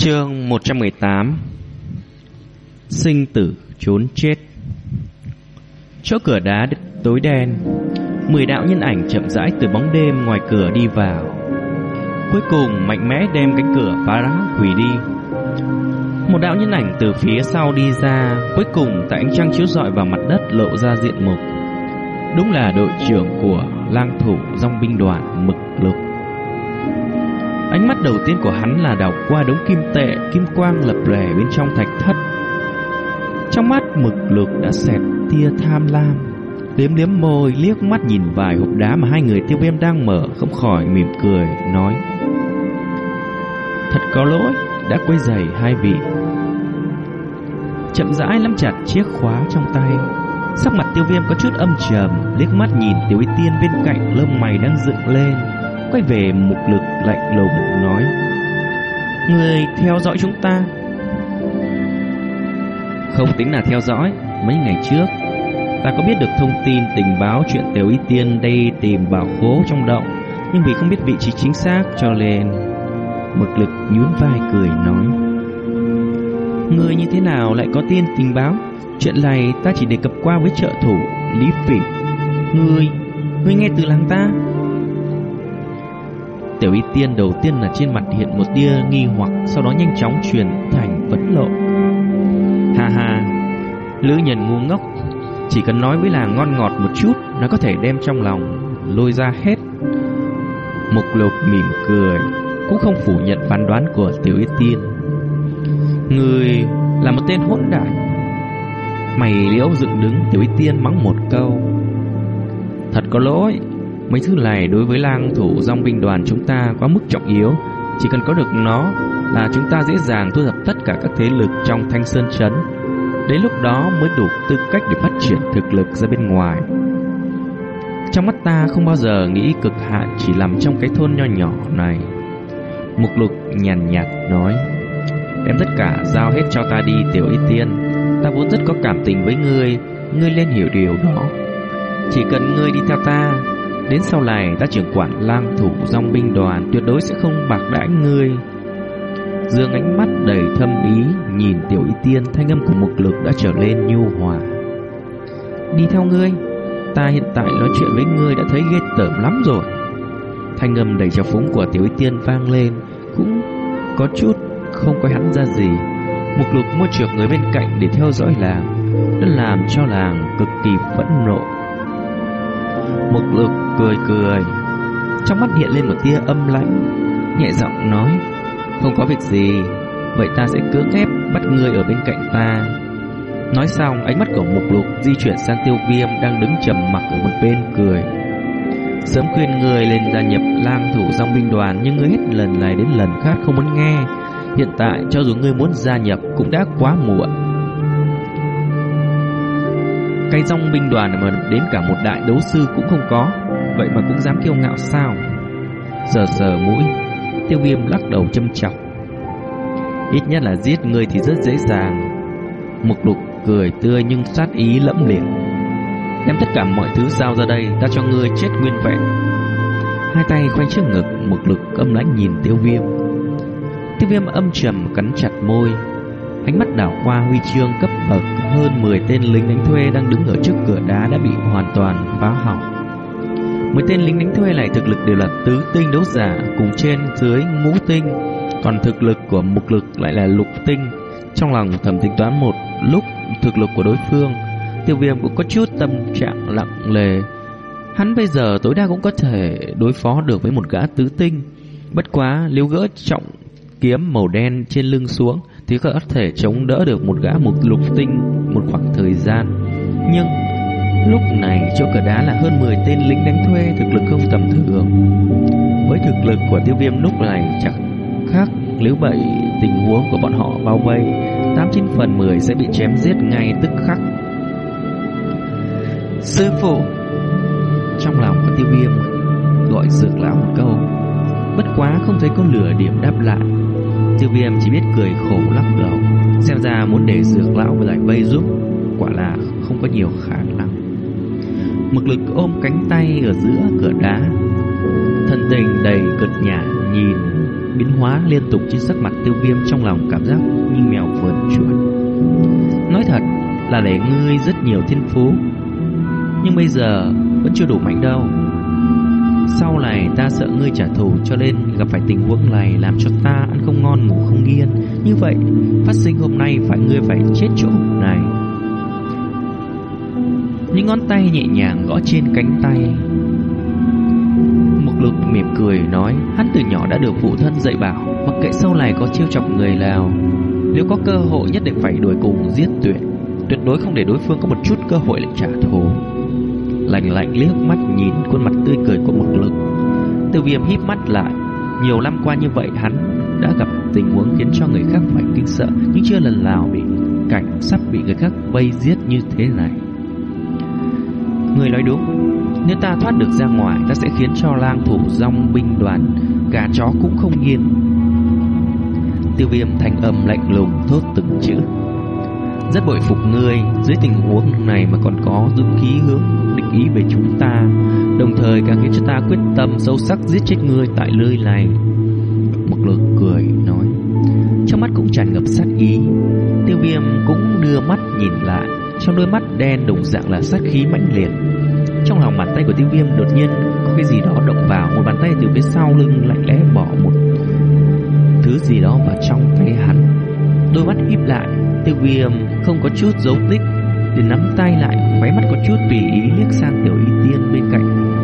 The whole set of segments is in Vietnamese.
Chương 118 Sinh tử trốn chết. Chỗ cửa đá tối đen, Mười đạo nhân ảnh chậm rãi từ bóng đêm ngoài cửa đi vào. Cuối cùng mạnh mẽ đem cánh cửa phá rã hủy đi. Một đạo nhân ảnh từ phía sau đi ra, Cuối cùng tại ánh trăng chiếu rọi vào mặt đất lộ ra diện mục. Đúng là đội trưởng của lang thủ dòng binh đoàn mực lục. Ánh mắt đầu tiên của hắn là đảo qua đống kim tệ, kim quang lập lẻ bên trong thạch thất. Trong mắt mực lực đã xẹt tia tham lam. Liếm liếm môi, liếc mắt nhìn vài hộp đá mà hai người tiêu viêm đang mở, không khỏi mỉm cười, nói. Thật có lỗi, đã quấy giày hai vị. Chậm rãi nắm chặt chiếc khóa trong tay. Sắc mặt tiêu viêm có chút âm trầm, liếc mắt nhìn tiểu y tiên bên cạnh lông mày đang dựng lên quay về mục lực lạnh lùng nói, Người theo dõi chúng ta. Không tính là theo dõi, Mấy ngày trước, Ta có biết được thông tin tình báo chuyện Tiểu Y Tiên đây tìm bảo khố trong động, Nhưng vì không biết vị trí chính xác cho nên Mực lực nhún vai cười nói, Người như thế nào lại có tiên tình báo? Chuyện này ta chỉ đề cập qua với trợ thủ Lý Phỉ. Người người nghe từ làng ta. Tiểu y tiên đầu tiên là trên mặt hiện một tia nghi hoặc, Sau đó nhanh chóng truyền thành vấn lộ. Ha ha, Lữ nhân ngu ngốc, Chỉ cần nói với là ngon ngọt một chút, Nó có thể đem trong lòng Lôi ra hết. Mục lục mỉm cười, Cũng không phủ nhận phán đoán của tiểu y tiên. Người là một tên hỗn đản. Mày liễu dựng đứng, tiểu y tiên mắng một câu. Thật có lỗi Mấy thứ này đối với lang thủ dòng binh đoàn chúng ta quá mức trọng yếu. Chỉ cần có được nó là chúng ta dễ dàng thu thập tất cả các thế lực trong thanh sơn chấn. Đến lúc đó mới đủ tư cách để phát triển thực lực ra bên ngoài. Trong mắt ta không bao giờ nghĩ cực hạn chỉ nằm trong cái thôn nho nhỏ này. Mục lục nhàn nhạt nói, Đem tất cả giao hết cho ta đi, tiểu y tiên. Ta vốn rất có cảm tình với ngươi. Ngươi nên hiểu điều đó. Chỉ cần ngươi đi theo ta Đến sau này, ta trưởng quản lang thủ dòng binh đoàn, Tuyệt đối sẽ không bạc đãi ngươi. Dương ánh mắt đầy thâm ý, Nhìn tiểu y tiên, Thanh âm của mục lực đã trở lên nhu hòa. Đi theo ngươi, Ta hiện tại nói chuyện với ngươi đã thấy ghê tởm lắm rồi. Thanh âm đầy trào phúng của tiểu y tiên vang lên, Cũng có chút không có hắn ra gì. Mục lục mua trượt người bên cạnh để theo dõi làng, Đã làm cho làng cực kỳ phẫn nộ. Mục lực cười cười. Trong mắt hiện lên một tia âm lãnh, Nhẹ giọng nói, Không có việc gì, Vậy ta sẽ cưỡng ép bắt ngươi ở bên cạnh ta. Nói xong, ánh mắt của mục lục Di chuyển sang tiêu viêm Đang đứng trầm mặc ở một bên cười. Sớm khuyên người lên gia nhập lang thủ dòng binh đoàn, Nhưng ngươi hết lần này đến lần khác không muốn nghe. Hiện tại, cho dù ngươi muốn gia nhập Cũng đã quá muộn. Cây dòng binh đoàn mà đến cả một đại đấu sư cũng không có. Vậy mà cũng dám kiêu ngạo sao? Giờ giờ mũi, Tiêu viêm lắc đầu châm chọc. Ít nhất là giết người thì rất dễ dàng. Mục lục cười tươi nhưng sát ý lẫm liệt. Đem tất cả mọi thứ giao ra đây, Ta cho ngươi chết nguyên vẹn. Hai tay khoanh trước ngực, Mục lực âm lãnh nhìn tiêu viêm. Tiêu viêm âm trầm cắn chặt môi. Ánh mắt đảo qua huy chương cấp bậc, hơn 10 tên lính đánh thuê đang đứng ở trước cửa đá đã bị hoàn toàn phá hỏng. Mấy tên lính đánh thuê này thực lực đều là tứ tinh đấu giả cùng trên dưới ngũ tinh, còn thực lực của mục lực lại là lục tinh. Trong lòng thầm tính toán một lúc thực lực của đối phương, tiêu viêm cũng có chút tâm trạng lặng lề. Hắn bây giờ tối đa cũng có thể đối phó được với một gã tứ tinh. Bất quá liếu gỡ trọng kiếm màu đen trên lưng xuống thì có thể chống đỡ được một gã một lục tinh một khoảng thời gian. Nhưng lúc này, chỗ cửa đá là hơn 10 tên lính đánh thuê, thực lực không tầm thường. Với thực lực của tiêu viêm lúc này, chẳng khác nếu vậy tình huống của bọn họ bao vây. 89 phần 10 sẽ bị chém giết ngay tức khắc. Sư phụ! Trong lòng của tiêu viêm, gọi dược lão một câu. Bất quá không thấy có lửa điểm đáp lại. Tiêu viêm chỉ biết cười khổ lắc đầu. Xem ra muốn để dược lão giải vây giúp, Quả là không có nhiều khả năng. Mực lực ôm cánh tay ở giữa cửa đá Thân tình đầy cực nhả nhìn biến hóa liên tục trên sắc mặt tiêu viêm trong lòng cảm giác như mèo vượt chuột. Nói thật là để ngươi rất nhiều thiên phú, nhưng bây giờ vẫn chưa đủ mạnh đâu. Sau này ta sợ ngươi trả thù cho nên gặp phải tình huống này làm cho ta ăn không ngon ngủ không yên. Như vậy, phát sinh hôm nay phải ngươi phải chết chỗ này. Những ngón tay nhẹ nhàng gõ trên cánh tay. Mục lục mỉm cười nói, Hắn từ nhỏ đã được phụ thân dạy bảo, Mặc kệ sau này có chiêu chọc người nào, Nếu có cơ hội nhất định phải đuổi cùng giết tuyệt Tuyệt đối không để đối phương có một chút cơ hội để trả thù. Lạnh lạnh liếc mắt nhìn khuôn mặt tươi cười của mục lực Từ viêm híp mắt lại, Nhiều năm qua như vậy hắn đã gặp tình huống khiến cho người khác phải kinh sợ, Nhưng chưa lần nào bị cảnh sắp bị người khác vây giết như thế này. Người nói đúng. Nếu ta thoát được ra ngoài, Ta sẽ khiến cho lang thủ rong binh đoàn, Gà chó cũng không yên Tiêu viêm thanh âm lạnh lùng Thốt từng chữ. Rất bội phục ngươi Dưới tình huống này mà còn có dũng khí hướng Địch ý về chúng ta, Đồng thời càng khiến cho ta quyết tâm Sâu sắc giết chết ngươi tại nơi này. Một lượt cười, nói. Trong mắt cũng tràn ngập sát ý. Tiêu viêm cũng đưa mắt nhìn lại trong đôi mắt đen đồng dạng là sát khí mãnh liệt. Trong lòng bàn tay của tiêu viêm đột nhiên có cái gì đó động vào, một bàn tay từ phía sau lưng lạnh lẽ bỏ một thứ gì đó vào trong tay hắn. Đôi mắt híp lại, tiêu viêm không có chút dấu tích, để nắm tay lại, Máy mắt có chút tùy ý liếc sang tiểu y tiên bên cạnh.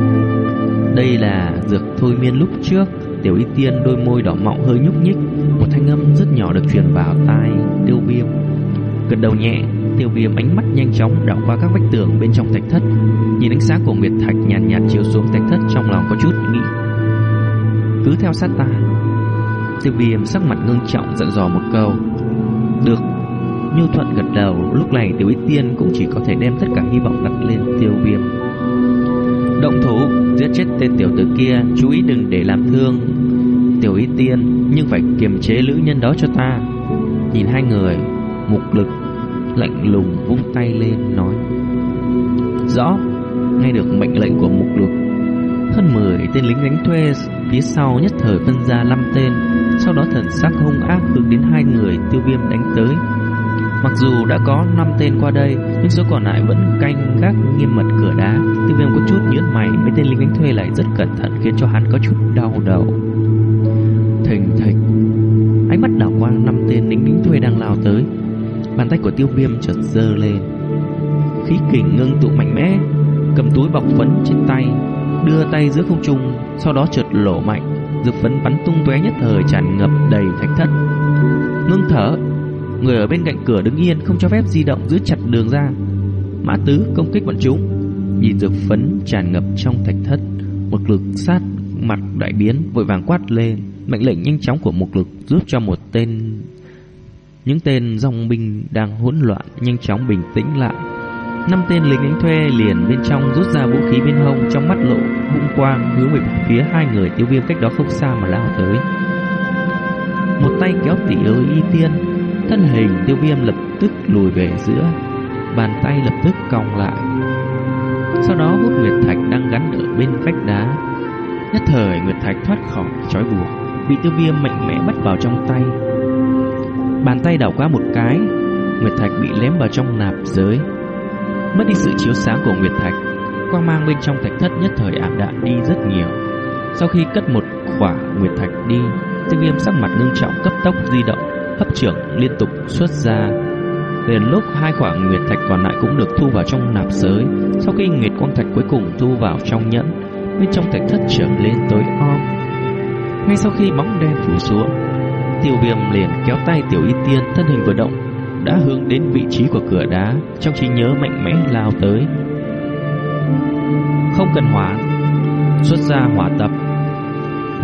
Đây là dược thôi miên lúc trước, tiểu y tiên đôi môi đỏ mọng hơi nhúc nhích, một thanh âm rất nhỏ được truyền vào tai tiêu viêm. Gật đầu nhẹ, Tiêu viêm ánh mắt nhanh chóng đảo qua các vách tường bên trong thạch thất. Nhìn ánh sáng của Nguyệt Thạch nhàn nhạt, nhạt chiếu xuống thạch thất trong lòng có chút nghĩ. Cứ theo sát ta. Tiêu viêm sắc mặt ngưng trọng dặn dò một câu. Được. Nhu thuận gật đầu. Lúc này tiểu ý tiên cũng chỉ có thể đem tất cả hy vọng đặt lên tiêu viêm. Động thủ Giết chết tên tiểu tử kia Chú ý đừng để làm thương. Tiểu ý tiên Nhưng phải kiềm chế lữ nhân đó cho ta. Nhìn hai người Mục lực lạnh lùng vung tay lên nói, Rõ, Nghe được mệnh lệnh của mục lục. Hơn 10 tên lính đánh thuê Phía sau nhất thời phân ra 5 tên, Sau đó thần sắc hung ác hướng đến hai người tiêu viêm đánh tới. Mặc dù đã có 5 tên qua đây, Nhưng số còn lại vẫn canh gác nghiêm mật cửa đá. Tiêu viêm có chút nhướng mày, Mấy tên lính đánh thuê lại rất cẩn thận Khiến cho hắn có chút đau đầu. Thình thịch, Ánh mắt đảo qua năm tên lính đánh thuê đang lao tới. Bàn tay của tiêu viêm chợt dơ lên. Khí kình ngưng tụ mạnh mẽ, Cầm túi bọc phấn trên tay, Đưa tay giữa không trung, Sau đó chợt lổ mạnh Dược phấn bắn tung tóe nhất thời tràn ngập đầy thạch thất. Ngưng thở, Người ở bên cạnh cửa đứng yên, Không cho phép di động giữ chặt đường ra. Mã tứ công kích bọn chúng, Nhìn dược phấn tràn ngập trong thạch thất, Một lực sát mặt đại biến, Vội vàng quát lên, Mệnh lệnh nhanh chóng của một lực giúp cho một tên những tên dòng binh đang hỗn loạn nhanh chóng bình tĩnh lại. Năm tên lính đánh thuê liền bên trong rút ra vũ khí bên hông trong mắt lộ hung quang hướng về phía hai người tiêu viêm cách đó không xa mà lao tới. Một tay kéo tỷ ơi y tiên, thân hình tiêu viêm lập tức lùi về giữa, bàn tay lập tức cong lại. Sau đó hút nguyệt thạch đang gắn ở bên vách đá. Nhất thời nguyệt thạch thoát khỏi trói buộc, bị tiêu viêm mạnh mẽ bắt vào trong tay Bàn tay đảo qua một cái, Nguyệt Thạch bị lém vào trong nạp giới. Mất đi sự chiếu sáng của Nguyệt Thạch, Quang mang bên trong thạch thất nhất thời ảm đạm đi rất nhiều. Sau khi cất một khỏa Nguyệt Thạch đi Tiêu viêm sắc mặt ngưng trọng cấp tốc di động, Hấp trưởng liên tục xuất ra. Đến lúc hai khỏa Nguyệt Thạch còn lại cũng được thu vào trong nạp giới, Sau khi Nguyệt Quang Thạch cuối cùng thu vào trong nhẫn, Bên trong thạch thất trở lên tối om. Ngay sau khi bóng đen phủ xuống Tiêu viêm liền kéo tay tiểu y tiên, Thân hình vừa động, Đã hướng đến vị trí của cửa đá, Trong trí nhớ mạnh mẽ lao tới. Không cần hỏa, Xuất ra hỏa tập.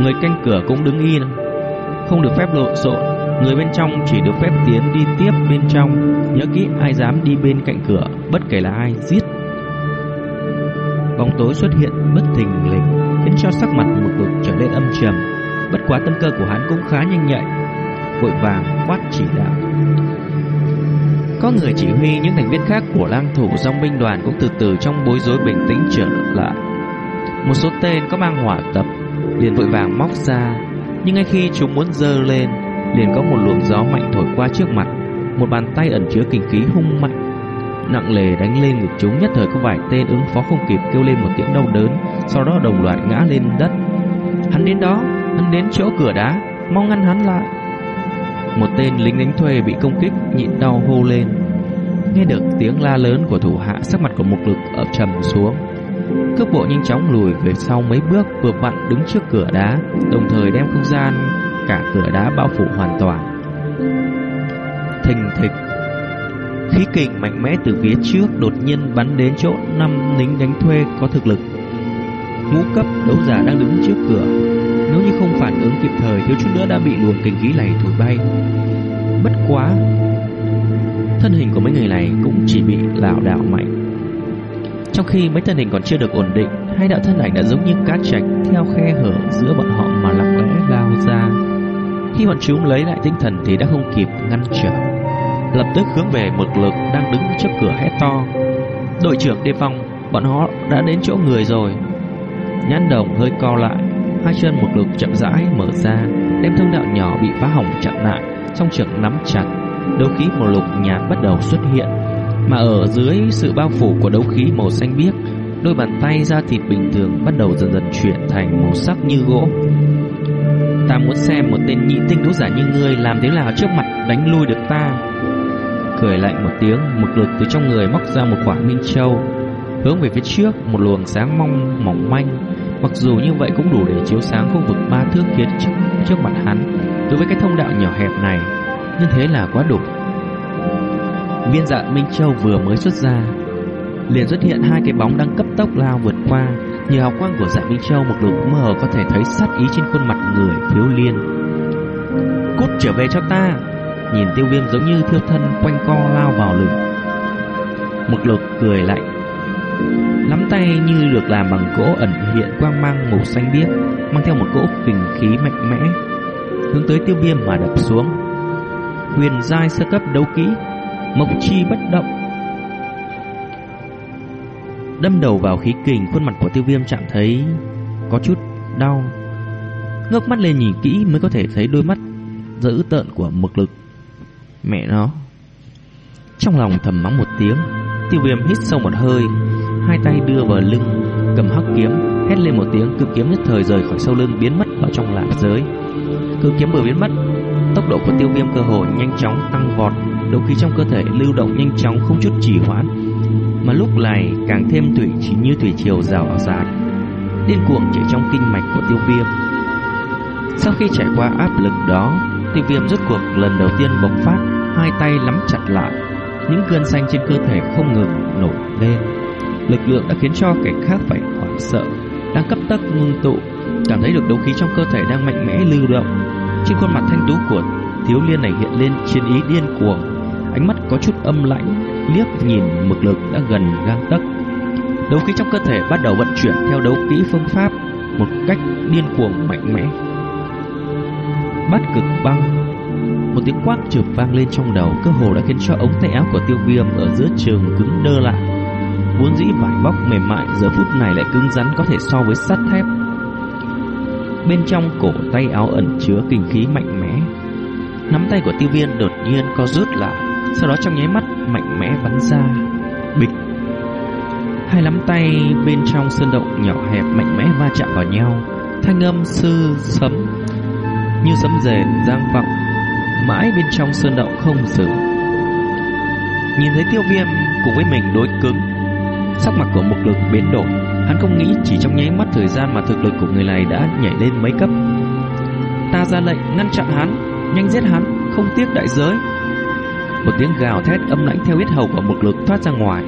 Người canh cửa cũng đứng yên, Không được phép lộn xộn. Người bên trong chỉ được phép tiến đi tiếp bên trong, Nhớ kỹ ai dám đi bên cạnh cửa, Bất kể là ai, giết. Bóng tối xuất hiện bất thình lình, Khiến cho sắc mặt một đột trở nên âm trầm. Bất quá tâm cơ của hắn cũng khá nhanh nhạy vội vàng quát chỉ đạo. Có người chỉ huy những thành viên khác của lang thủ dòng binh đoàn cũng từ từ trong bối rối bình tĩnh trở lại. Một số tên có mang hỏa tập liền vội vàng móc ra, Nhưng ngay khi chúng muốn dơ lên, Liền có một luồng gió mạnh thổi qua trước mặt, Một bàn tay ẩn chứa kinh khí hung mạnh, Nặng lề đánh lên ngực chúng, nhất thời có vài tên ứng phó không kịp kêu lên một tiếng đau đớn, Sau đó đồng loạt ngã lên đất Hắn đến đó, Hắn đến chỗ cửa đá, Mau ngăn hắn lại một tên lính đánh thuê bị công kích, Nhịn đau hô lên. Nghe được tiếng la lớn của thủ hạ, Sắc mặt của mục lực ở trầm xuống. Cước bộ nhanh chóng lùi về sau mấy bước, Vừa vặn đứng trước cửa đá, Đồng thời đem không gian, Cả cửa đá bao phủ hoàn toàn. Thình thịch. Khí kình mạnh mẽ từ phía trước Đột nhiên bắn đến chỗ năm lính đánh thuê có thực lực. Ngũ cấp đấu giả đang đứng trước cửa. Nếu như không phản ứng kịp thời, Thiếu chút nữa đã bị luồng kinh khí này thổi bay. Bất quá, Thân hình của mấy người này cũng chỉ bị lảo đảo mạnh. Trong khi mấy thân hình còn chưa được ổn định, Hai đạo thân ảnh đã giống như cá trạch Theo khe hở giữa bọn họ mà lặng lẽ lao ra. Khi bọn chúng lấy lại tinh thần Thì đã không kịp ngăn trở. Lập tức hướng về một lực đang đứng trước cửa hét to. Đội trưởng đề phòng Bọn họ đã đến chỗ người rồi. Nhãn đồng hơi co lại. Hai chân một lực chậm rãi mở ra, Đem thông đạo nhỏ bị phá hỏng chặn lại, Song trưởng nắm chặt. Đấu khí màu lục nhạt bắt đầu xuất hiện, Mà ở dưới sự bao phủ của đấu khí màu xanh biếc, Đôi bàn tay da thịt bình thường bắt đầu dần dần chuyển thành màu sắc như gỗ. Ta muốn xem một tên nhị tinh đấu giả như ngươi làm thế nào trước mặt đánh lui được ta. Cười lạnh một tiếng Mực lực từ trong người móc ra một quả minh châu, Hướng về phía trước, Một luồng sáng mong, mỏng manh. Mặc dù như vậy cũng đủ để chiếu sáng khu vực ba thước khiến trước, trước mặt hắn Đối với cái thông đạo nhỏ hẹp này. Như thế là quá đủ. Viên dạng Minh Châu vừa mới xuất ra liền xuất hiện hai cái bóng đang cấp tốc lao vượt qua. Nhờ học quang của dạng Minh Châu Một lục mơ có thể thấy sát ý trên khuôn mặt người thiếu liên. Cút trở về cho ta! Nhìn tiêu viêm giống như thiêu thân Quanh co lao vào lưng Một lục cười lạnh. Nắm tay như được làm bằng gỗ ẩn hiện quang mang màu xanh biếc, Mang theo một cỗ kình khí mạnh mẽ, Hướng tới tiêu viêm mà đập xuống. Huyền giai sơ cấp đấu kỹ, mộc chi bất động. Đâm đầu vào khí kình, khuôn mặt của tiêu viêm chạm thấy có chút đau. Ngước mắt lên nhìn kỹ mới có thể thấy đôi mắt dữ tợn của mực lực. Mẹ nó. Trong lòng thầm mắng một tiếng, tiêu viêm hít sâu một hơi hai tay đưa vào lưng, cầm hắc kiếm, hét lên một tiếng, cự kiếm nhất thời rời khỏi sau lưng, biến mất vào trong lạp giới. Cự kiếm vừa biến mất, Tốc độ của tiêu viêm cơ hồ nhanh chóng tăng vọt Đấu khí trong cơ thể lưu động nhanh chóng, không chút trì hoãn. Mà lúc này, càng thêm thủy chỉ như thủy triều rào rạt, Điên cuồng chảy trong kinh mạch của tiêu viêm. Sau khi trải qua áp lực đó, Tiêu viêm rốt cuộc lần đầu tiên bộc phát, Hai tay nắm chặt lại, Những cơn xanh trên cơ thể không ngừng nổi lên. Lực lượng đã khiến cho kẻ khác phải hoảng sợ, Đang cấp tốc ngưng tụ. Cảm thấy được đấu khí trong cơ thể đang mạnh mẽ lưu động. Trên khuôn mặt thanh tú của thiếu liên này hiện lên chiến ý điên cuồng. Ánh mắt có chút âm lãnh, Liếc nhìn mực lực đã gần gang tấc. Đấu khí trong cơ thể bắt đầu vận chuyển Theo đấu kỹ phương pháp Một cách điên cuồng, mạnh mẽ. Bắt cực băng. Một tiếng quát chợp vang lên trong đầu, Cơ hồ đã khiến cho ống tay áo của tiêu viêm Ở giữa trường cứng đơ lại. Vốn dĩ vải bóc mềm mại Giờ phút này lại cứng rắn có thể so với sắt thép. Bên trong cổ tay áo ẩn chứa kinh khí mạnh mẽ. Nắm tay của tiêu viên đột nhiên co rút lại, Sau đó trong nháy mắt mạnh mẽ bắn ra. Bịch. Hai nắm tay bên trong sơn động nhỏ hẹp mạnh mẽ va chạm vào nhau. Thanh âm sư sấm, Như sấm rền giang vọng, Mãi bên trong sơn động không dừng. Nhìn thấy tiêu viêm cùng với mình đối cứng Sắc mặt của mục lực biến đổi. Hắn không nghĩ chỉ trong nháy mắt thời gian mà thực lực của người này đã nhảy lên mấy cấp. Ta ra lệnh ngăn chặn hắn, Nhanh giết hắn, Không tiếc đại giới. Một tiếng gào thét âm lãnh theo huyết hầu của mục lực thoát ra ngoài.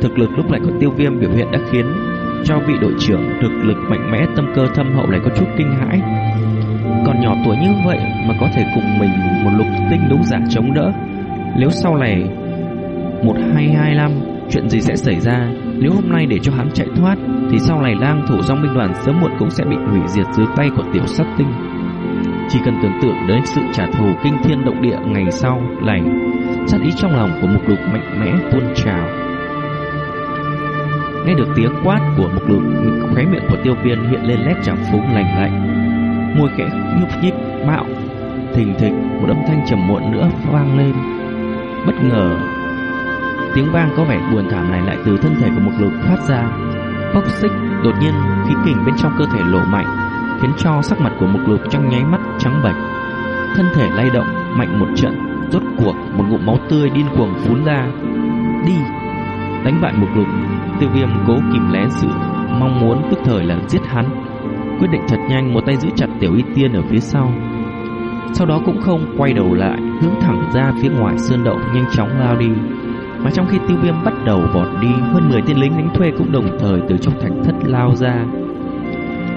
Thực lực lúc này của tiêu viêm biểu hiện đã khiến Cho vị đội trưởng thực lực mạnh mẽ, tâm cơ thâm hậu này có chút kinh hãi. Còn nhỏ tuổi như vậy mà có thể cùng mình một lục tinh đấu giả chống đỡ. Nếu sau này một hai hai năm chuyện gì sẽ xảy ra? Nếu hôm nay để cho hắn chạy thoát, Thì sau này lang thủ dòng binh đoàn sớm muộn cũng sẽ bị hủy diệt dưới tay của tiểu sát tinh. Chỉ cần tưởng tượng đến sự trả thù kinh thiên động địa ngày sau này Sát ý trong lòng của mục lục mạnh mẽ tuôn trào. Nghe được tiếng quát của mục lục, Khóe miệng của tiêu viên hiện lên nét trào phúng lành lạnh. Môi khẽ nhúc nhích, bạo, thình thịch, một âm thanh trầm muộn nữa vang lên. Bất ngờ tiếng vang có vẻ buồn thảm này lại từ thân thể của một lục phát ra. Bốc xích, đột nhiên, khí kình bên trong cơ thể lộ mạnh, khiến cho sắc mặt của một lục trong nháy mắt trắng bệch. Thân thể lay động, mạnh một trận, rốt cuộc, một ngụm máu tươi điên cuồng phun ra. Đi! Đánh bại một lục tiêu viêm cố kìm lén sự mong muốn tức thời là giết hắn. Quyết định thật nhanh, một tay giữ chặt tiểu y tiên ở phía sau. Sau đó cũng không quay đầu lại, hướng thẳng ra phía ngoài sơn động, nhanh chóng lao đi mà trong khi tiêu viêm bắt đầu vọt đi, hơn 10 tên lính đánh thuê cũng đồng thời từ trong thành thất lao ra.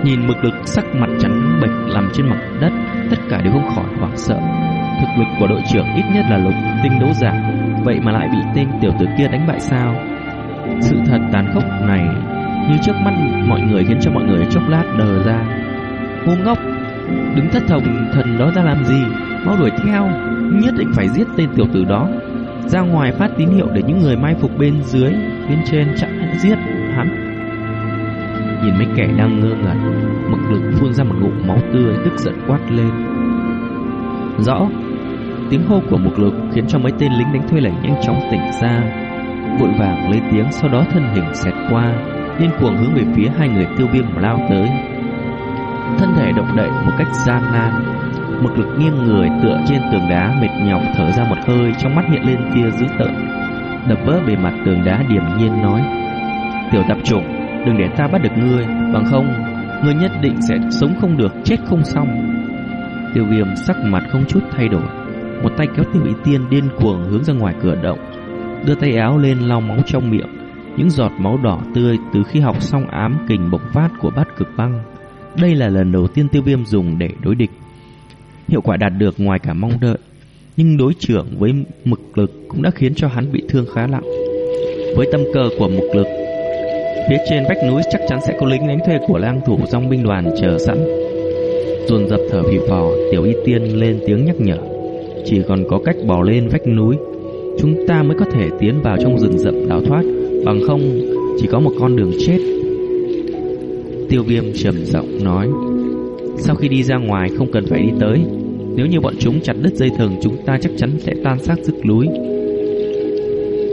Nhìn mực lực sắc mặt trắng bệch nằm trên mặt đất, tất cả đều không khỏi hoảng sợ. Thực lực của đội trưởng ít nhất là lục tinh đấu giả, vậy mà lại bị tên tiểu tử kia đánh bại sao? Sự thật tàn khốc này như trước mắt mọi người khiến cho mọi người chốc lát đờ ra. Ngu ngốc, đứng thất thần thần đó ra làm gì? Mau đuổi theo, nhất định phải giết tên tiểu tử đó ra ngoài phát tín hiệu để những người mai phục bên dưới, bên trên chặn giết hắn. Nhìn mấy kẻ đang ngơ ngẩn mực lực phun ra một ngụm máu tươi tức giận quát lên. Rõ, tiếng hô của mục lực khiến cho mấy tên lính đánh thuê lại nhanh chóng tỉnh ra. Vội vàng lấy tiếng, sau đó thân hình xẹt qua, điên cuồng hướng về phía hai người tiêu viêm lao tới. Thân thể động đậy một cách gian nan mực lực nghiêng người tựa trên tường đá, mệt nhọc thở ra một hơi, trong mắt hiện lên tia dữ tợn. Đập vỡ bề mặt tường đá điềm nhiên nói, tiểu tạp chủng đừng để ta bắt được ngươi, bằng không, ngươi nhất định sẽ sống không được, chết không xong. Tiêu viêm sắc mặt không chút thay đổi, một tay kéo tiểu y tiên điên cuồng hướng ra ngoài cửa động, đưa tay áo lên lau máu trong miệng. Những giọt máu đỏ tươi từ khi học xong ám kình bộc phát của bát cực băng. Đây là lần đầu tiên tiêu viêm dùng để đối địch. Hiệu quả đạt được ngoài cả mong đợi. Nhưng đối trưởng với mực lực Cũng đã khiến cho hắn bị thương khá nặng. Với tâm cơ của mực lực, Phía trên vách núi chắc chắn sẽ có lính đánh thuê của lang thủ dòng binh đoàn chờ sẵn. Dồn dập thở phì phò, Tiểu y tiên lên tiếng nhắc nhở. Chỉ còn có cách bỏ lên vách núi, Chúng ta mới có thể tiến vào trong rừng rậm đào thoát. Bằng không, chỉ có một con đường chết. Tiêu viêm trầm giọng nói, Sau khi đi ra ngoài, không cần phải đi tới. Nếu như bọn chúng chặt đứt dây thừng Chúng ta chắc chắn sẽ tan xác rực núi.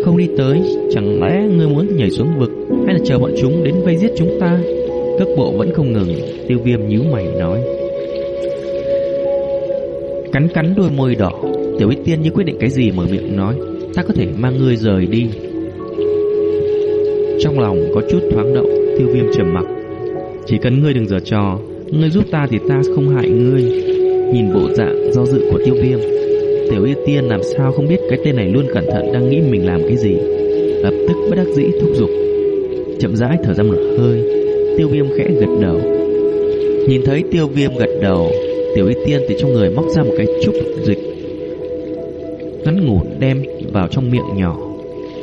Không đi tới, Chẳng lẽ ngươi muốn nhảy xuống vực, Hay là chờ bọn chúng đến vây giết chúng ta? Cước bộ vẫn không ngừng, Tiêu viêm nhíu mày nói. Cắn cắn đôi môi đỏ, Tiểu Bích Tiên như quyết định cái gì mở miệng nói. Ta có thể mang ngươi rời đi. Trong lòng có chút thoáng động, Tiêu viêm trầm mặc. Chỉ cần ngươi đừng giở trò, Ngươi giúp ta thì ta không hại ngươi. Nhìn bộ dạng do dự của tiêu viêm, Tiểu Y Tiên làm sao không biết Cái tên này luôn cẩn thận đang nghĩ mình làm cái gì. Lập tức bất đắc dĩ thúc giục. Chậm rãi thở ra một hơi, Tiêu viêm khẽ gật đầu. Nhìn thấy tiêu viêm gật đầu, Tiểu Y Tiên từ trong người móc ra một cái trúc dịch. Ngắn ngủn đem vào trong miệng nhỏ.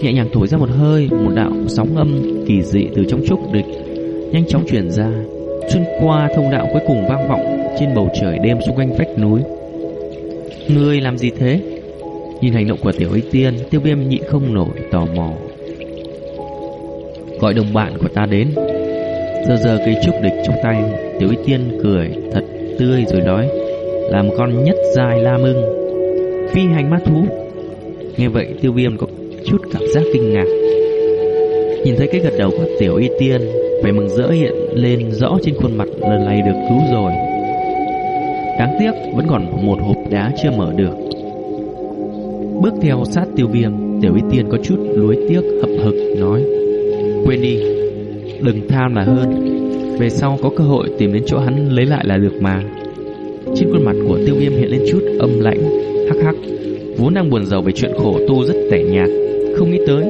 Nhẹ nhàng thổi ra một hơi, một đạo sóng âm kỳ dị từ trong trúc địch nhanh chóng truyền ra. Xuyên qua thông đạo cuối cùng vang vọng trên bầu trời đêm xung quanh vách núi. Ngươi làm gì thế? Nhìn hành động của tiểu y tiên, tiêu viêm nhịn không nổi, tò mò. Gọi đồng bạn của ta đến. Giờ giờ cây trúc địch trong tay, tiểu y tiên cười thật tươi rồi nói, làm con nhất dài la mưng, phi hành ma thú. Nghe vậy, tiêu viêm có chút cảm giác kinh ngạc. Nhìn thấy cái gật đầu của tiểu y tiên, Vẻ mừng rỡ hiện lên rõ trên khuôn mặt lần này được cứu rồi. Đáng tiếc vẫn còn một hộp đá chưa mở được. Bước theo sát tiêu viêm, Tiểu y tiên có chút lối tiếc, hậm hực, nói, Quên đi, Đừng tham là hơn. Về sau có cơ hội tìm đến chỗ hắn lấy lại là được mà. Trên khuôn mặt của tiêu viêm hiện lên chút âm lãnh, Hắc hắc, Vốn đang buồn giàu về chuyện khổ tu rất tẻ nhạt, Không nghĩ tới.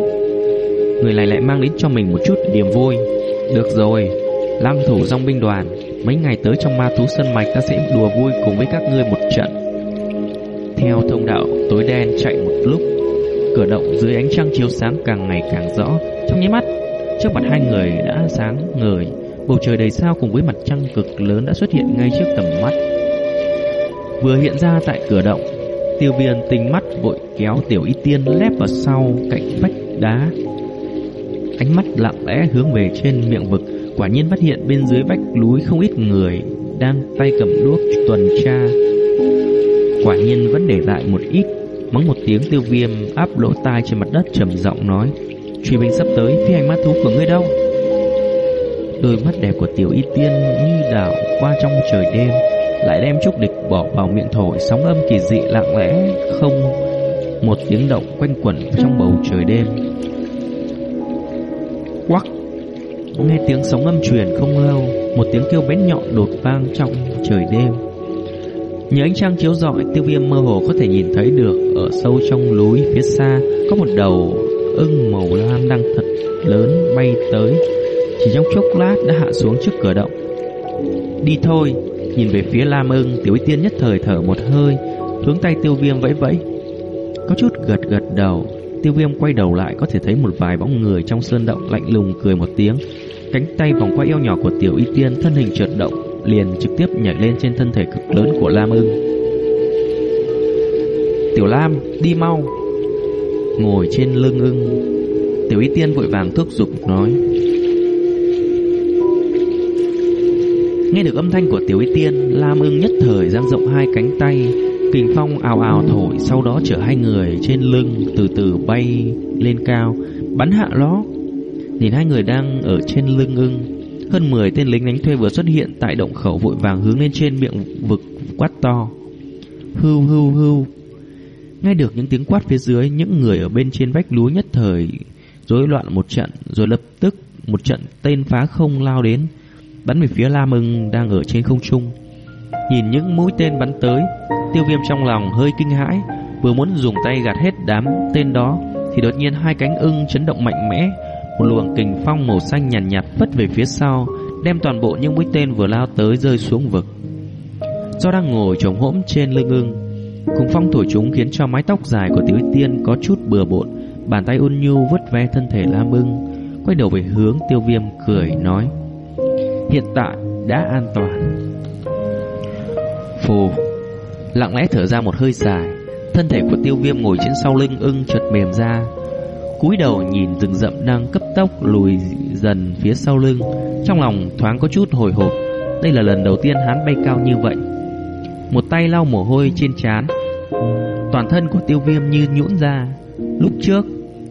Người này lại mang đến cho mình một chút niềm vui. Được rồi, Lam thủ dòng binh đoàn Mấy ngày tới trong ma thú sân mạch Ta sẽ đùa vui cùng với các ngươi một trận. Theo thông đạo, tối đen chạy một lúc, Cửa động dưới ánh trăng chiếu sáng càng ngày càng rõ. Trong nháy mắt, Trước mặt hai người đã sáng ngời. Bầu trời đầy sao cùng với mặt trăng cực lớn đã xuất hiện ngay trước tầm mắt. Vừa hiện ra tại cửa động, Tiêu viền tinh mắt vội kéo tiểu y tiên lép vào sau cạnh vách đá. Ánh mắt lặng lẽ hướng về trên miệng vực. Quả nhiên phát hiện bên dưới vách núi không ít người đang tay cầm đuốc tuần tra. Quả nhiên vẫn để lại một ít, mắng một tiếng tiêu viêm áp lỗ tai trên mặt đất trầm giọng nói, truy binh sắp tới, phi hành ma thú của ngươi đâu? Đôi mắt đẹp của tiểu y tiên như đảo qua trong trời đêm, lại đem trúc địch bỏ vào miệng thổi sóng âm kỳ dị lặng lẽ không một tiếng động quanh quẩn trong bầu trời đêm. Nghe tiếng sóng âm truyền không lâu, Một tiếng kêu bén nhọn đột vang trong trời đêm. Nhờ ánh trăng chiếu rọi, Tiêu viêm mơ hồ có thể nhìn thấy được. Ở sâu trong núi phía xa, Có một đầu ưng màu lam đang thật lớn bay tới. Chỉ trong chốc lát đã hạ xuống trước cửa động. Đi thôi, Nhìn về phía lam ưng, Tiểu y tiên nhất thời thở một hơi, Hướng tay tiêu viêm vẫy vẫy. Có chút gật gật đầu, Tiêu viêm quay đầu lại, có thể thấy một vài bóng người trong sơn động lạnh lùng cười một tiếng. Cánh tay vòng qua eo nhỏ của tiểu y tiên thân hình trượt động, liền trực tiếp nhảy lên trên thân thể cực lớn của Lam ưng. Tiểu Lam, đi mau. Ngồi trên lưng ưng, tiểu y tiên vội vàng thúc giục nói. Nghe được âm thanh của tiểu y tiên, Lam ưng nhất thời dang rộng hai cánh tay, Kình phong ào ào thổi Sau đó chở hai người trên lưng Từ từ bay lên cao Bắn hạ ló Nhìn hai người đang ở trên lưng ưng, Hơn 10 tên lính đánh thuê vừa xuất hiện Tại động khẩu vội vàng hướng lên trên miệng vực quát to. Hưu hưu hưu. Nghe được những tiếng quát phía dưới, Những người ở bên trên vách núi nhất thời rối loạn một trận, Rồi lập tức một trận tên phá không lao đến, Bắn về phía La Mừng đang ở trên không trung. Nhìn những mũi tên bắn tới, Tiêu viêm trong lòng hơi kinh hãi, Vừa muốn dùng tay gạt hết đám tên đó, Thì đột nhiên hai cánh ưng chấn động mạnh mẽ một luồng kình phong màu xanh nhàn nhạt, nhạt phất về phía sau Đem toàn bộ những mũi tên vừa lao tới rơi xuống vực. Do đang ngồi trống hỗn trên lưng ưng Cùng phong thổi chúng khiến cho mái tóc dài của tiểu tiên có chút bừa bộn Bàn tay ôn nhu vuốt ve thân thể lam ưng Quay đầu về hướng tiêu viêm cười nói Hiện tại đã an toàn. Phù Lặng lẽ thở ra một hơi dài Thân thể của tiêu viêm ngồi trên sau lưng ưng chợt mềm ra cúi đầu nhìn rừng rậm đang cấp tốc lùi dần phía sau lưng. Trong lòng thoáng có chút hồi hộp. Đây là lần đầu tiên hắn bay cao như vậy. Một tay lau mồ hôi trên trán. Toàn thân của tiêu viêm như nhũn ra. Lúc trước,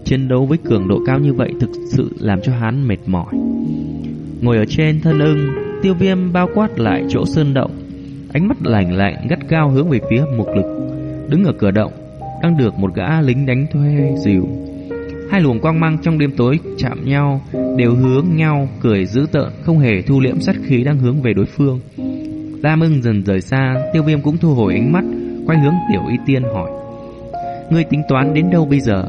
Chiến đấu với cường độ cao như vậy Thực sự làm cho hắn mệt mỏi. Ngồi ở trên thân ưng, Tiêu viêm bao quát lại chỗ sơn động. Ánh mắt lạnh lạnh gắt cao hướng về phía mục lực. Đứng ở cửa động, Đang được một gã lính đánh thuê dìu. Hai luồng quang mang trong đêm tối chạm nhau Đều hướng nhau Cười dữ tợn Không hề thu liễm sát khí đang hướng về đối phương. Lam ưng dần rời xa Tiêu viêm cũng thu hồi ánh mắt Quay hướng tiểu y tiên hỏi Ngươi tính toán đến đâu bây giờ?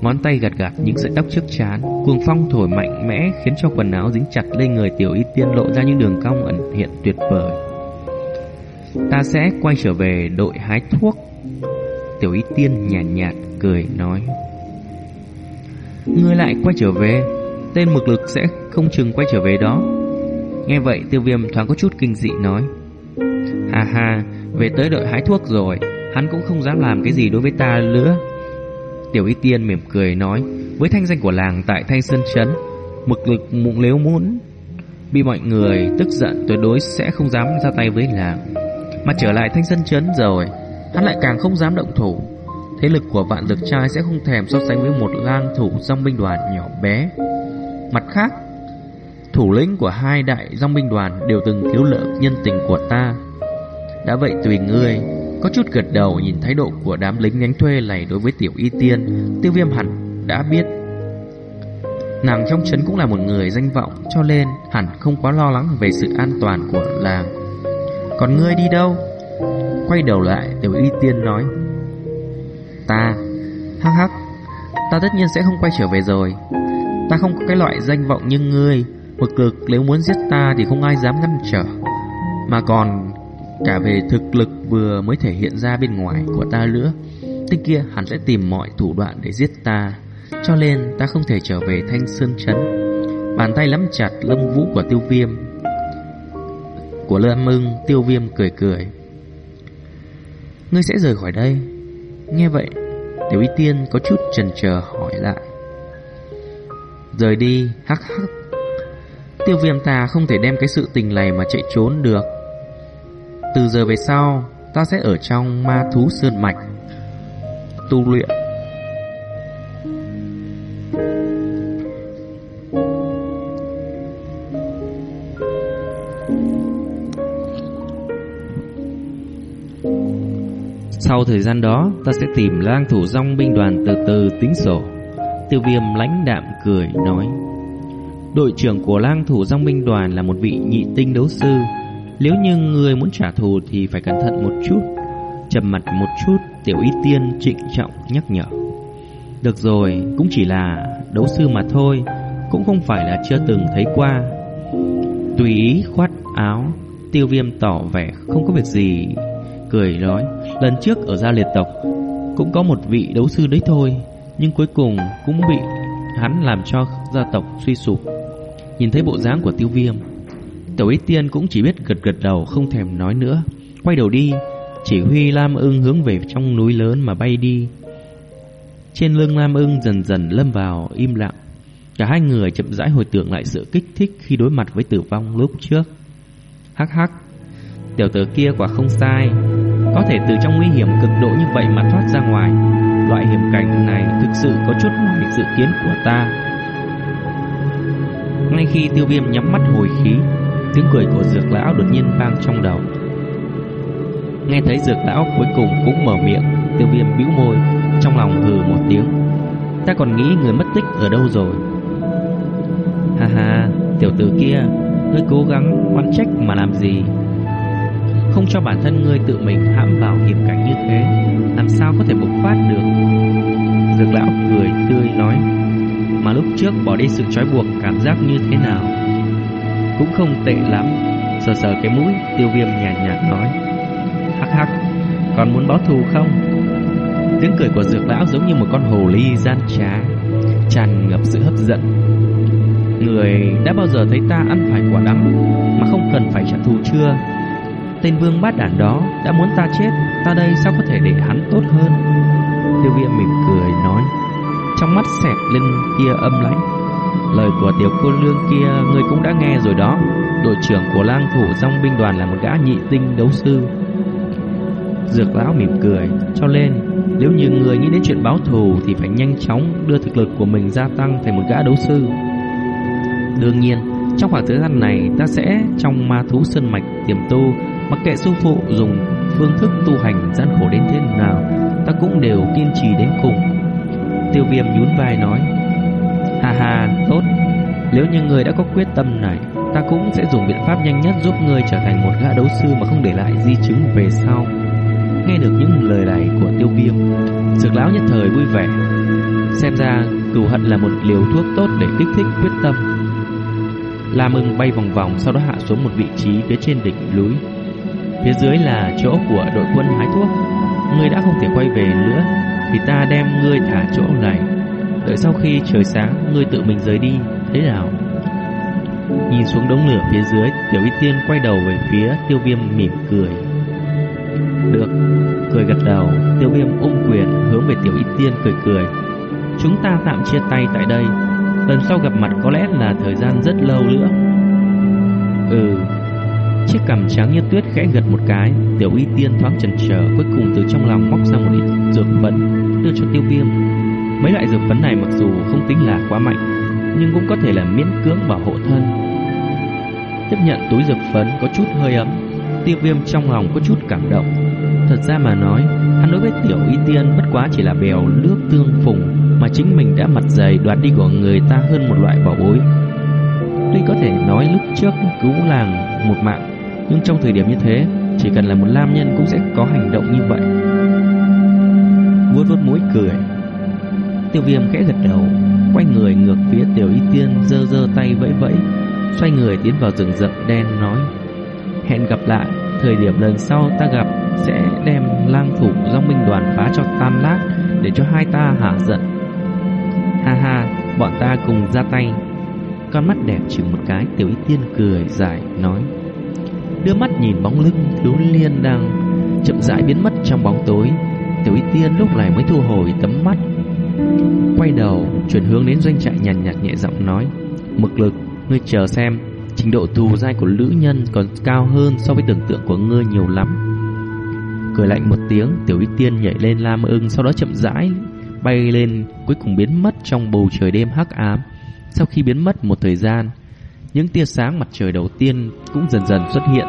Ngón tay gạt gạt những sợi tóc trước chán Cuồng phong thổi mạnh mẽ Khiến cho quần áo dính chặt lên người tiểu y tiên lộ ra những đường cong ẩn hiện tuyệt vời. Ta sẽ quay trở về đội hái thuốc. Tiểu y tiên nhàn nhạt, nhạt cười nói Ngươi lại quay trở về. Tên mực lực sẽ không chừng quay trở về đó. Nghe vậy, tiêu viêm thoáng có chút kinh dị nói. Hà hà Về tới đội hái thuốc rồi. Hắn cũng không dám làm cái gì đối với ta nữa. Tiểu y tiên mỉm cười nói, Với thanh danh của làng tại Thanh Sơn Trấn, Mực lực mụng nếu muốn. Bị mọi người tức giận, tuyệt đối sẽ không dám ra tay với làng. Mà trở lại thanh sân chấn rồi, Hắn lại càng không dám động thủ. Thế lực của vạn lực trai sẽ không thèm so sánh với một lang thủ dòng binh đoàn nhỏ bé. Mặt khác, Thủ lĩnh của hai đại dòng binh đoàn Đều từng thiếu lỡ nhân tình của ta. Đã vậy tùy ngươi, Có chút gật đầu nhìn thái độ của đám lính nhánh thuê này đối với tiểu y tiên, Tiêu viêm hẳn đã biết. Nàng trong trấn cũng là một người danh vọng, Cho nên hẳn không quá lo lắng về sự an toàn của làng. Còn ngươi đi đâu? Quay đầu lại, Tiểu y tiên nói. Ta. Hắc hắc, Ta tất nhiên sẽ không quay trở về rồi. Ta không có cái loại danh vọng như ngươi. Một cực, nếu muốn giết ta Thì không ai dám ngăn trở. Mà còn cả về thực lực vừa mới thể hiện ra bên ngoài của ta nữa. Tên kia hẳn sẽ tìm mọi thủ đoạn để giết ta. Cho nên ta không thể trở về Thanh Sơn chấn Bàn tay nắm chặt, lông vũ của tiêu viêm. Của Lâm mưng, tiêu viêm cười cười. Ngươi sẽ rời khỏi đây. Nghe vậy, Tiểu Y Tiên có chút chần chờ hỏi lại. Rời đi, hắc hắc. Tiêu viêm ta không thể đem cái sự tình này mà chạy trốn được. Từ giờ về sau, Ta sẽ ở trong ma thú sơn mạch, Tu luyện. Sau thời gian đó, ta sẽ tìm lang thủ dòng binh đoàn từ từ tính sổ. Tiêu viêm lãnh đạm cười nói. Đội trưởng của lang thủ dòng binh đoàn là một vị nhị tinh đấu sư. Nếu như người muốn trả thù thì phải cẩn thận một chút. trầm mặt một chút, tiểu y tiên trịnh trọng nhắc nhở. Được rồi, cũng chỉ là đấu sư mà thôi, cũng không phải là chưa từng thấy qua. Tùy ý khoát áo, tiêu viêm tỏ vẻ không có việc gì cười nói, Lần trước ở gia liệt tộc, Cũng có một vị đấu sư đấy thôi, Nhưng cuối cùng cũng bị hắn làm cho gia tộc suy sụp. Nhìn thấy bộ dáng của tiêu viêm, Tiểu ý tiên cũng chỉ biết gật gật đầu, Không thèm nói nữa, Quay đầu đi, Chỉ huy Lam ưng hướng về trong núi lớn mà bay đi. Trên lưng Lam ưng dần dần lâm vào im lặng. Cả hai người chậm rãi hồi tưởng lại sự kích thích Khi đối mặt với tử vong lúc trước. Hắc hắc Tiểu tử kia quả không sai. Có thể từ trong nguy hiểm cực độ như vậy mà thoát ra ngoài. Loại hiểm cảnh này thực sự có chút ngoài dự kiến của ta. Ngay khi tiêu viêm nhắm mắt hồi khí, Tiếng cười của dược lão đột nhiên vang trong đầu. Nghe thấy dược lão cuối cùng cũng mở miệng, Tiêu viêm bĩu môi, Trong lòng hừ một tiếng. Ta còn nghĩ người mất tích ở đâu rồi? Ha ha, Tiểu tử kia, Ngươi cố gắng oán trách mà làm gì? Không cho bản thân ngươi tự mình hãm vào hiểm cảnh như thế. Làm sao có thể bộc phát được? Dược lão cười tươi nói Mà lúc trước bỏ đi sự trói buộc Cảm giác như thế nào? Cũng không tệ lắm. Sờ sờ cái mũi tiêu viêm nhàn nhạt, nhạt nói Hắc hắc Còn muốn báo thù không? Tiếng cười của dược lão giống như một con hồ ly gian trá Tràn ngập sự hấp dẫn. Người đã bao giờ thấy ta ăn phải quả đắng Mà không cần phải trả thù chưa? Tên vương bát đản đó đã muốn ta chết, Ta đây sao có thể để hắn tốt hơn? Tiêu viêm mỉm cười nói, Trong mắt xẹt lên tia âm lãnh. Lời của tiểu cô lương kia, Người cũng đã nghe rồi đó. Đội trưởng của lang thủ dòng binh đoàn Là một gã nhị tinh đấu sư. Dược lão mỉm cười, Cho nên nếu như người nghĩ đến chuyện báo thù Thì phải nhanh chóng đưa thực lực của mình Gia tăng thành một gã đấu sư. Đương nhiên, trong khoảng thời gian này, ta sẽ trong ma thú sơn mạch tiềm tu Mặc kệ sư phụ dùng phương thức tu hành gian khổ đến thế nào, Ta cũng đều kiên trì đến cùng. Tiêu viêm nhún vai nói Hà hà tốt. Nếu như người đã có quyết tâm này, Ta cũng sẽ dùng biện pháp nhanh nhất giúp người trở thành một gã đấu sư mà không để lại di chứng về sau. Nghe được những lời này của tiêu viêm, Dược lão nhất thời vui vẻ. Xem ra cừu hận là một liều thuốc tốt để kích thích quyết tâm. La Mừng bay vòng vòng, sau đó hạ xuống một vị trí phía trên đỉnh núi. Phía dưới là chỗ của đội quân hái thuốc. Ngươi đã không thể quay về nữa, Thì ta đem ngươi thả chỗ này. Đợi sau khi trời sáng, Ngươi tự mình rời đi, Thế nào? Nhìn xuống đống lửa phía dưới, Tiểu Y Tiên quay đầu về phía tiêu viêm mỉm cười. Được, Cười gật đầu, Tiêu viêm ôm quyền hướng về Tiểu Y Tiên cười cười. Chúng ta tạm chia tay tại đây. Lần sau gặp mặt có lẽ là thời gian rất lâu nữa. Ừ Chiếc cằm trắng như tuyết khẽ gật một cái, Tiểu y tiên thoáng chần chờ, Cuối cùng từ trong lòng móc ra một ít dược phấn, Đưa cho tiêu viêm. Mấy loại dược phấn này mặc dù không tính là quá mạnh, Nhưng cũng có thể là miễn cưỡng bảo hộ thân. Tiếp nhận túi dược phấn có chút hơi ấm, Tiêu viêm trong lòng có chút cảm động. Thật ra mà nói, Hắn đối với tiểu y tiên bất quá chỉ là bèo nước tương phùng, Mà chính mình đã mặt dày đoạt đi của người ta hơn một loại bảo bối. Tuy có thể nói lúc trước cứu làng một mạng nhưng trong thời điểm như thế, Chỉ cần là một nam nhân cũng sẽ có hành động như vậy. Vuốt vuốt mũi cười. Tiêu viêm khẽ gật đầu, Quay người ngược phía tiểu y tiên Dơ dơ tay vẫy vẫy, Xoay người tiến vào rừng rậm đen, nói, Hẹn gặp lại, Thời điểm lần sau ta gặp Sẽ đem lang thủ dòng minh đoàn phá cho tan lát Để cho hai ta hạ giận. Ha ha, Bọn ta cùng ra tay. Con mắt đẹp chừng một cái, Tiểu y tiên cười dài, nói đưa mắt nhìn bóng lưng thiếu liên đang chậm rãi biến mất trong bóng tối. Tiểu Y Tiên lúc này mới thu hồi tấm mắt, quay đầu chuyển hướng đến doanh trại nhàn nhạt nhẹ giọng nói: "Mực lực, ngươi chờ xem, Trình độ thù dai của lữ nhân còn cao hơn so với tưởng tượng của ngươi nhiều lắm. Cười lạnh một tiếng, tiểu y tiên nhảy lên lam ưng, sau đó chậm rãi bay lên, cuối cùng biến mất trong bầu trời đêm hắc ám. Sau khi biến mất một thời gian, những tia sáng mặt trời đầu tiên cũng dần dần xuất hiện.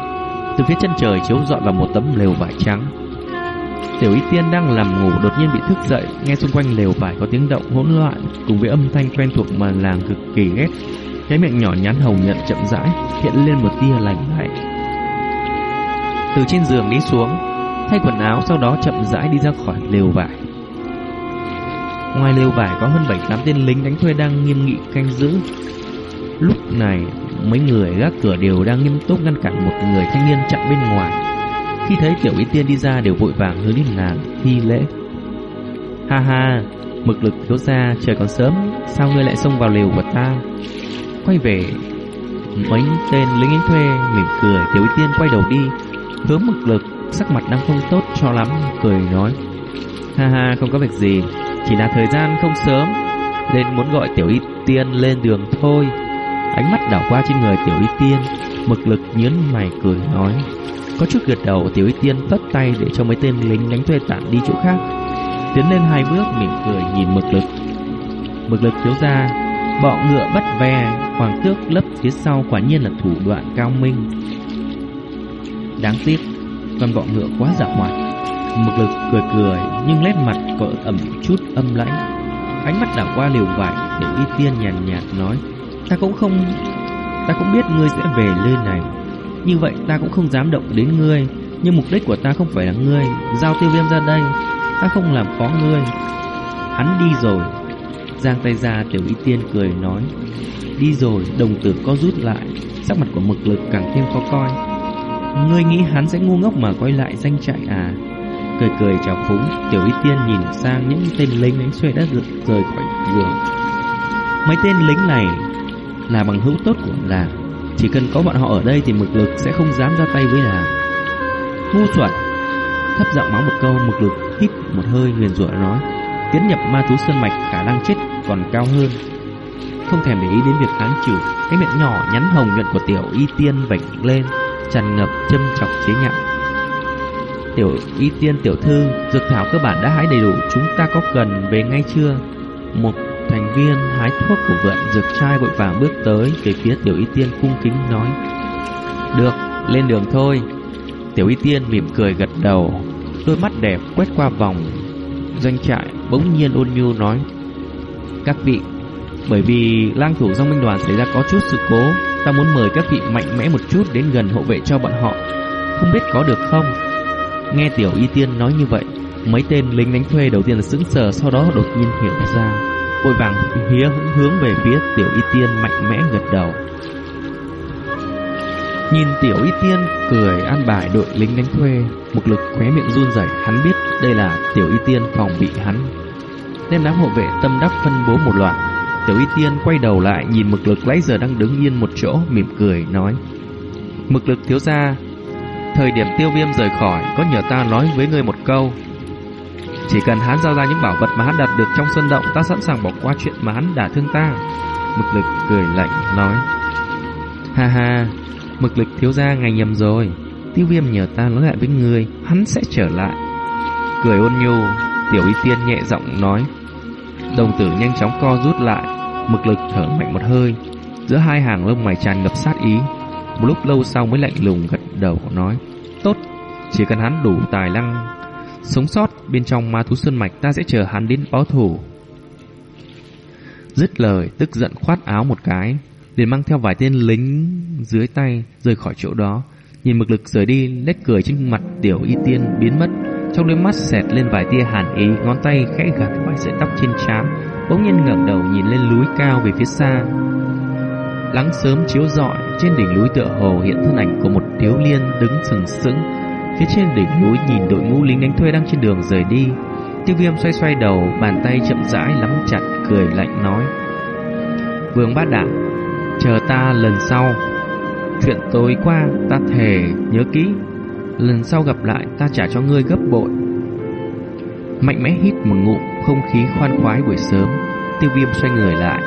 Từ phía chân trời chiếu rọi vào một tấm lều vải trắng. Tiểu Y Tiên đang nằm ngủ đột nhiên bị thức dậy, nghe xung quanh lều vải có tiếng động hỗn loạn cùng với âm thanh quen thuộc mà làng cực kỳ ghét. Cái miệng nhỏ nhắn hồng nhận chậm rãi hiện lên một tia lạnh lạnh. Từ trên giường đi xuống, thay quần áo sau đó chậm rãi đi ra khỏi lều vải. Ngoài lều vải có hơn 7-8 tên lính đánh thuê đang nghiêm nghị canh giữ. Lúc này, mấy người gác cửa đều đang nghiêm túc ngăn cản một người thanh niên chặn bên ngoài. Khi thấy Tiểu Y Tiên đi ra đều vội vàng hướng đến nàng thi lễ. Ha ha, mực lực thiếu ra trời còn sớm, sao ngươi lại xông vào lều của ta? Quay về, mấy tên lính đánh thuê mỉm cười, Tiểu Y Tiên quay đầu đi, hướng mực lực sắc mặt đang không tốt cho lắm, cười nói. Ha ha, không có việc gì, chỉ là thời gian không sớm Nên muốn gọi Tiểu Y Tiên lên đường thôi Ánh mắt đảo qua trên người Tiểu Y Tiên Mực lực nhướng mày cười nói Có chút gật đầu Tiểu Y Tiên phất tay Để cho mấy tên lính đánh thuê tạm đi chỗ khác. Tiến lên hai bước mỉm cười nhìn mực lực. Mực lực thiếu ra Bọ ngựa bắt ve Hoàng tước lấp phía sau quả nhiên là thủ đoạn cao minh. Đáng tiếc Con bọ ngựa quá giả hoạt. Mực lực cười cười nhưng nét mặt có ẩm chút âm lãnh. Ánh mắt đảo qua liều vải, Tiểu Y Tiên nhàn nhạt, nhạt nói: "Ta cũng không ta cũng biết ngươi sẽ về nơi này. Như vậy ta cũng không dám động đến ngươi, nhưng mục đích của ta không phải là ngươi, giao Tiêu Viêm ra đây, ta không làm khó ngươi." Hắn đi rồi. Giang tay ra Tiểu Y Tiên cười nói: "Đi rồi." Đồng tử co rút lại, sắc mặt của Mực Lực càng thêm khó coi. Ngươi nghĩ hắn sẽ ngu ngốc mà quay lại danh trại à? Cười cười chào phúng Tiểu Y Tiên nhìn sang những tên lính đánh xuê đã được rời khỏi giường Mấy tên lính này là bằng hữu tốt của làng. Chỉ cần có bọn họ ở đây Thì mực lực sẽ không dám ra tay với làng. Ngu xuẩn! Thấp giọng mắng một câu mực lực hít một hơi nguyền rủa nói Tiến nhập ma thú sơn mạch khả năng chết còn cao hơn. Không thèm để ý đến việc kháng chịu Cái miệng nhỏ nhắn hồng nhuận của tiểu y tiên vảnh lên tràn ngập châm chọc chế nhạo. Tiểu y tiên tiểu thư, dược thảo cơ bản đã hái đầy đủ, chúng ta có cần về ngay chưa? Một thành viên hái thuốc của vượn dược trai vội vàng bước tới về phía tiểu y tiên cung kính nói. Được, lên đường thôi. Tiểu y tiên mỉm cười gật đầu, đôi mắt đẹp quét qua vòng doanh trại, bỗng nhiên ôn nhu nói. Các vị, bởi vì lang thủ dòng minh đoàn xảy ra có chút sự cố, ta muốn mời các vị mạnh mẽ một chút đến gần hộ vệ cho bọn họ. Không biết có được không? Nghe Tiểu Y Tiên nói như vậy, mấy tên lính đánh thuê đầu tiên là sững sờ, sau đó đột nhiên hiểu ra, vội vàng hía hướng về phía Tiểu Y Tiên mạnh mẽ gật đầu. Nhìn Tiểu Y Tiên cười an bài đội lính đánh thuê, một lực khóe miệng run rẩy, hắn biết đây là Tiểu Y Tiên phòng bị hắn. Đem đám hộ vệ tâm đắc phân bố một loạt, Tiểu Y Tiên quay đầu lại nhìn Mực Lực lấy giờ đang đứng yên một chỗ, mỉm cười nói: "Mực Lực thiếu gia, Thời điểm tiêu viêm rời khỏi Có nhờ ta nói với ngươi một câu chỉ cần hắn giao ra những bảo vật mà hắn đạt được trong sân động Ta sẵn sàng bỏ qua chuyện mà hắn đả thương ta. Mực lực cười lạnh nói. Ha ha Mực lực thiếu ra ngày nhầm rồi. Tiêu viêm nhờ ta nói lại với người Hắn sẽ trở lại. Cười ôn nhu Tiểu y tiên nhẹ giọng nói. Đồng tử nhanh chóng co rút lại Mực lực thở mạnh một hơi. Giữa hai hàng lông mày tràn ngập sát ý. Một lúc lâu sau mới lạnh lùng gật đầu nói. Tốt, chỉ cần hắn đủ tài năng Sống sót bên trong ma thú sơn mạch, Ta sẽ chờ hắn đến báo thủ Dứt lời, tức giận khoát áo một cái, liền mang theo vài tên lính dưới tay rời khỏi chỗ đó. Nhìn mực lực rời đi, nét cười trên mặt tiểu y tiên biến mất. Trong đôi mắt xẹt lên vài tia hàn ý, ngón tay khẽ gạt vài sợi tóc trên trán, bỗng nhiên ngẩng đầu nhìn lên núi cao về phía xa. Lắng sớm chiếu rọi, trên đỉnh núi tựa hồ hiện thân ảnh của một thiếu liên đứng sừng sững. Phía trên đỉnh núi nhìn đội ngũ lính đánh thuê đang trên đường rời đi. Tiêu viêm xoay xoay đầu, bàn tay chậm rãi nắm chặt, cười lạnh nói. Vương bát đảng, chờ ta lần sau. Chuyện tối qua ta thề nhớ kỹ. Lần sau gặp lại ta trả cho ngươi gấp bội. Mạnh mẽ hít một ngụm không khí khoan khoái buổi sớm. Tiêu viêm xoay người lại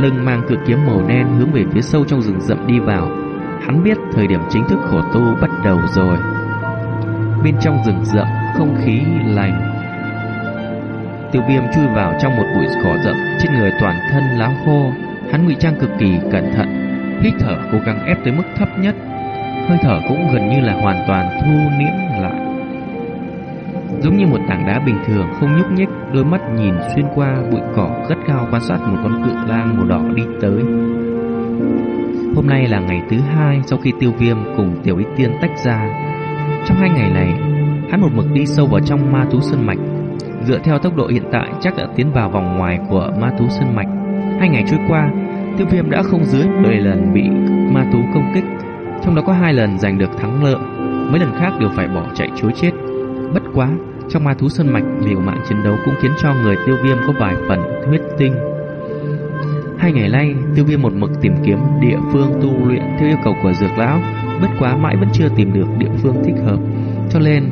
lưng mang cự kiếm màu đen hướng về phía sâu trong rừng rậm đi vào. Hắn biết thời điểm chính thức khổ tu bắt đầu rồi. Bên trong rừng rậm, không khí lành. Tiêu viêm chui vào trong một bụi cỏ rậm, trên người toàn thân lá khô. Hắn ngụy trang cực kỳ cẩn thận, hít thở cố gắng ép tới mức thấp nhất. Hơi thở cũng gần như là hoàn toàn thu liễm lại. Giống như một tảng đá bình thường không nhúc nhích, đôi mắt nhìn xuyên qua bụi cỏ gắt cao quan sát một con cự lang màu đỏ đi tới. Hôm nay là ngày thứ hai sau khi tiêu viêm cùng tiểu y tiên tách ra. Trong hai ngày này, hắn một mực đi sâu vào trong ma thú sơn mạch. Dựa theo tốc độ hiện tại chắc đã tiến vào vòng ngoài của ma thú sơn mạch. Hai ngày trôi qua, tiêu viêm đã không dưới 10 lần bị ma thú công kích. Trong đó có hai lần giành được thắng lợi, mấy lần khác đều phải bỏ chạy chối chết. Bất quá, trong ma thú sơn mạch liều mạng chiến đấu cũng khiến cho người tiêu viêm có vài phần huyết tinh. Hai ngày nay, tiêu viêm một mực tìm kiếm địa phương tu luyện theo yêu cầu của dược lão, bất quá mãi vẫn chưa tìm được địa phương thích hợp. Cho nên,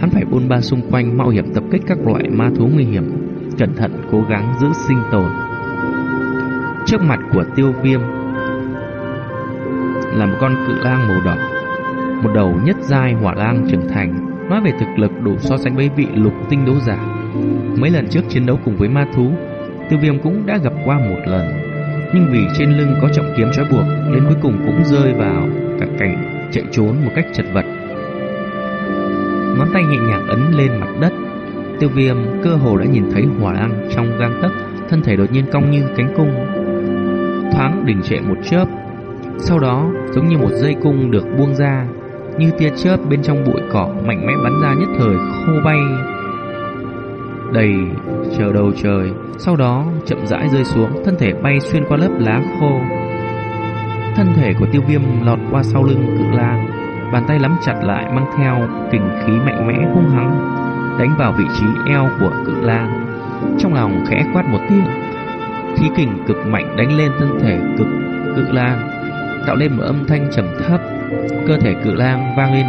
hắn phải buôn ba xung quanh mạo hiểm tập kích các loại ma thú nguy hiểm, cẩn thận cố gắng giữ sinh tồn. Trước mặt của tiêu viêm là một con cự lang màu đỏ, một đầu nhất giai hỏa lang trưởng thành Nói về thực lực đủ so sánh với vị lục tinh đấu giả Mấy lần trước chiến đấu cùng với ma thú Tiêu viêm cũng đã gặp qua một lần Nhưng vì trên lưng có trọng kiếm trói buộc Đến cuối cùng cũng rơi vào cả cảnh chạy trốn một cách chật vật. Ngón tay nhẹ nhàng ấn lên mặt đất Tiêu viêm cơ hồ đã nhìn thấy hỏa lăng trong gang tấc Thân thể đột nhiên cong như cánh cung. Thoáng đình trệ một chớp Sau đó giống như một dây cung được buông ra như tia chớp bên trong bụi cỏ mạnh mẽ bắn ra nhất thời khô bay. Đầy chờ đầu trời, sau đó chậm rãi rơi xuống, thân thể bay xuyên qua lớp lá khô. Thân thể của Tiêu Viêm lọt qua sau lưng cự lang, bàn tay nắm chặt lại mang theo kình khí mạnh mẽ hung hăng đánh vào vị trí eo của cự lang. Trong lòng khẽ quát một tiếng, khí kình cực mạnh đánh lên thân thể cực cự lang, tạo lên một âm thanh trầm thấp Cơ thể cự lang vang lên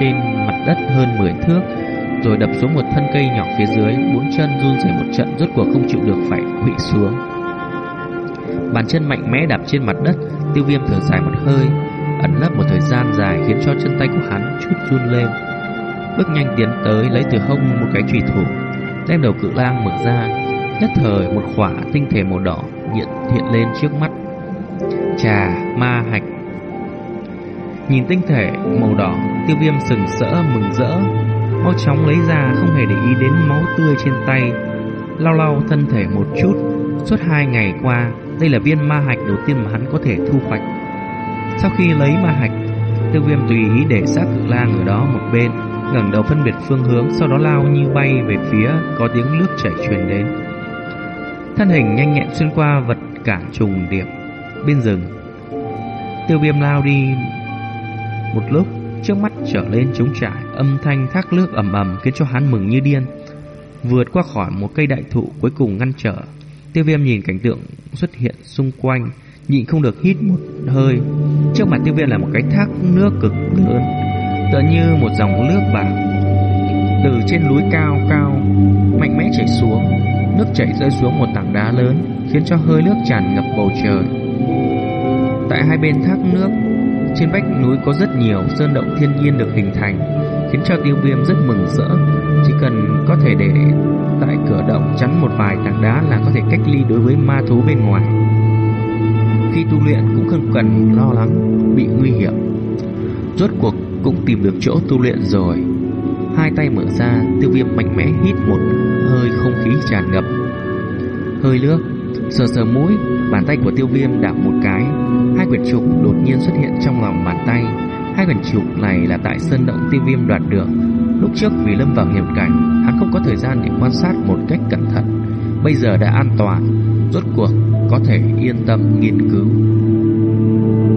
trên mặt đất hơn 10 thước Rồi đập xuống một thân cây nhỏ phía dưới Bốn chân run rẩy một trận rốt cuộc không chịu được phải quỵ xuống Bàn chân mạnh mẽ đạp trên mặt đất Tiêu viêm thở dài một hơi Ẩn nấp một thời gian dài khiến cho chân tay của hắn chút run lên. Bước nhanh tiến tới lấy từ hông một cái chùy thủ Đem đầu cự lang mở ra Nhất thời một khỏa tinh thể màu đỏ hiện, hiện lên trước mắt. Trà, ma hạch! Nhìn tinh thể màu đỏ, tiêu viêm sừng sỡ mừng rỡ, mau chóng lấy ra không hề để ý đến máu tươi trên tay, lau lau thân thể một chút. Suốt hai ngày qua, đây là viên ma hạch đầu tiên mà hắn có thể thu hoạch. Sau khi lấy ma hạch, tiêu viêm tùy ý để xác cự lang ở đó một bên, ngẩng đầu phân biệt phương hướng, sau đó lao như bay về phía có tiếng nước chảy truyền đến. Thân hình nhanh nhẹn xuyên qua vật cản trùng điệp bên rừng. Tiêu viêm lao đi một lúc, trước mắt trở lên trống trải, âm thanh thác nước ầm ầm khiến cho hắn mừng như điên. Vượt qua khỏi một cây đại thụ cuối cùng ngăn trở, tiêu viêm nhìn cảnh tượng xuất hiện xung quanh, nhịn không được hít một hơi. Trước mặt tiêu viêm là một cái thác nước cực lớn, tựa như một dòng nước bạc từ trên núi cao cao mạnh mẽ chảy xuống nước chảy rơi xuống một tảng đá lớn khiến cho hơi nước tràn ngập bầu trời tại hai bên thác nước trên vách núi có rất nhiều sơn động thiên nhiên được hình thành, khiến cho tiêu viêm rất mừng rỡ. Chỉ cần có thể để tại cửa động chắn một vài tảng đá là có thể cách ly đối với ma thú bên ngoài. Khi tu luyện cũng không cần lo lắng bị nguy hiểm. Rốt cuộc cũng tìm được chỗ tu luyện rồi. Hai tay mở ra, tiêu viêm mạnh mẽ hít một hơi không khí tràn ngập. Hơi nước, sờ sờ mũi, bàn tay của tiêu viêm đạp một cái, quyển trục đột nhiên xuất hiện trong lòng bàn tay. Hai quyển trục này là tại sơn động tiêu viêm đoạt được. Lúc trước vì lâm vào hiểm cảnh, Hắn không có thời gian để quan sát một cách cẩn thận. Bây giờ đã an toàn, Rốt cuộc có thể yên tâm nghiên cứu.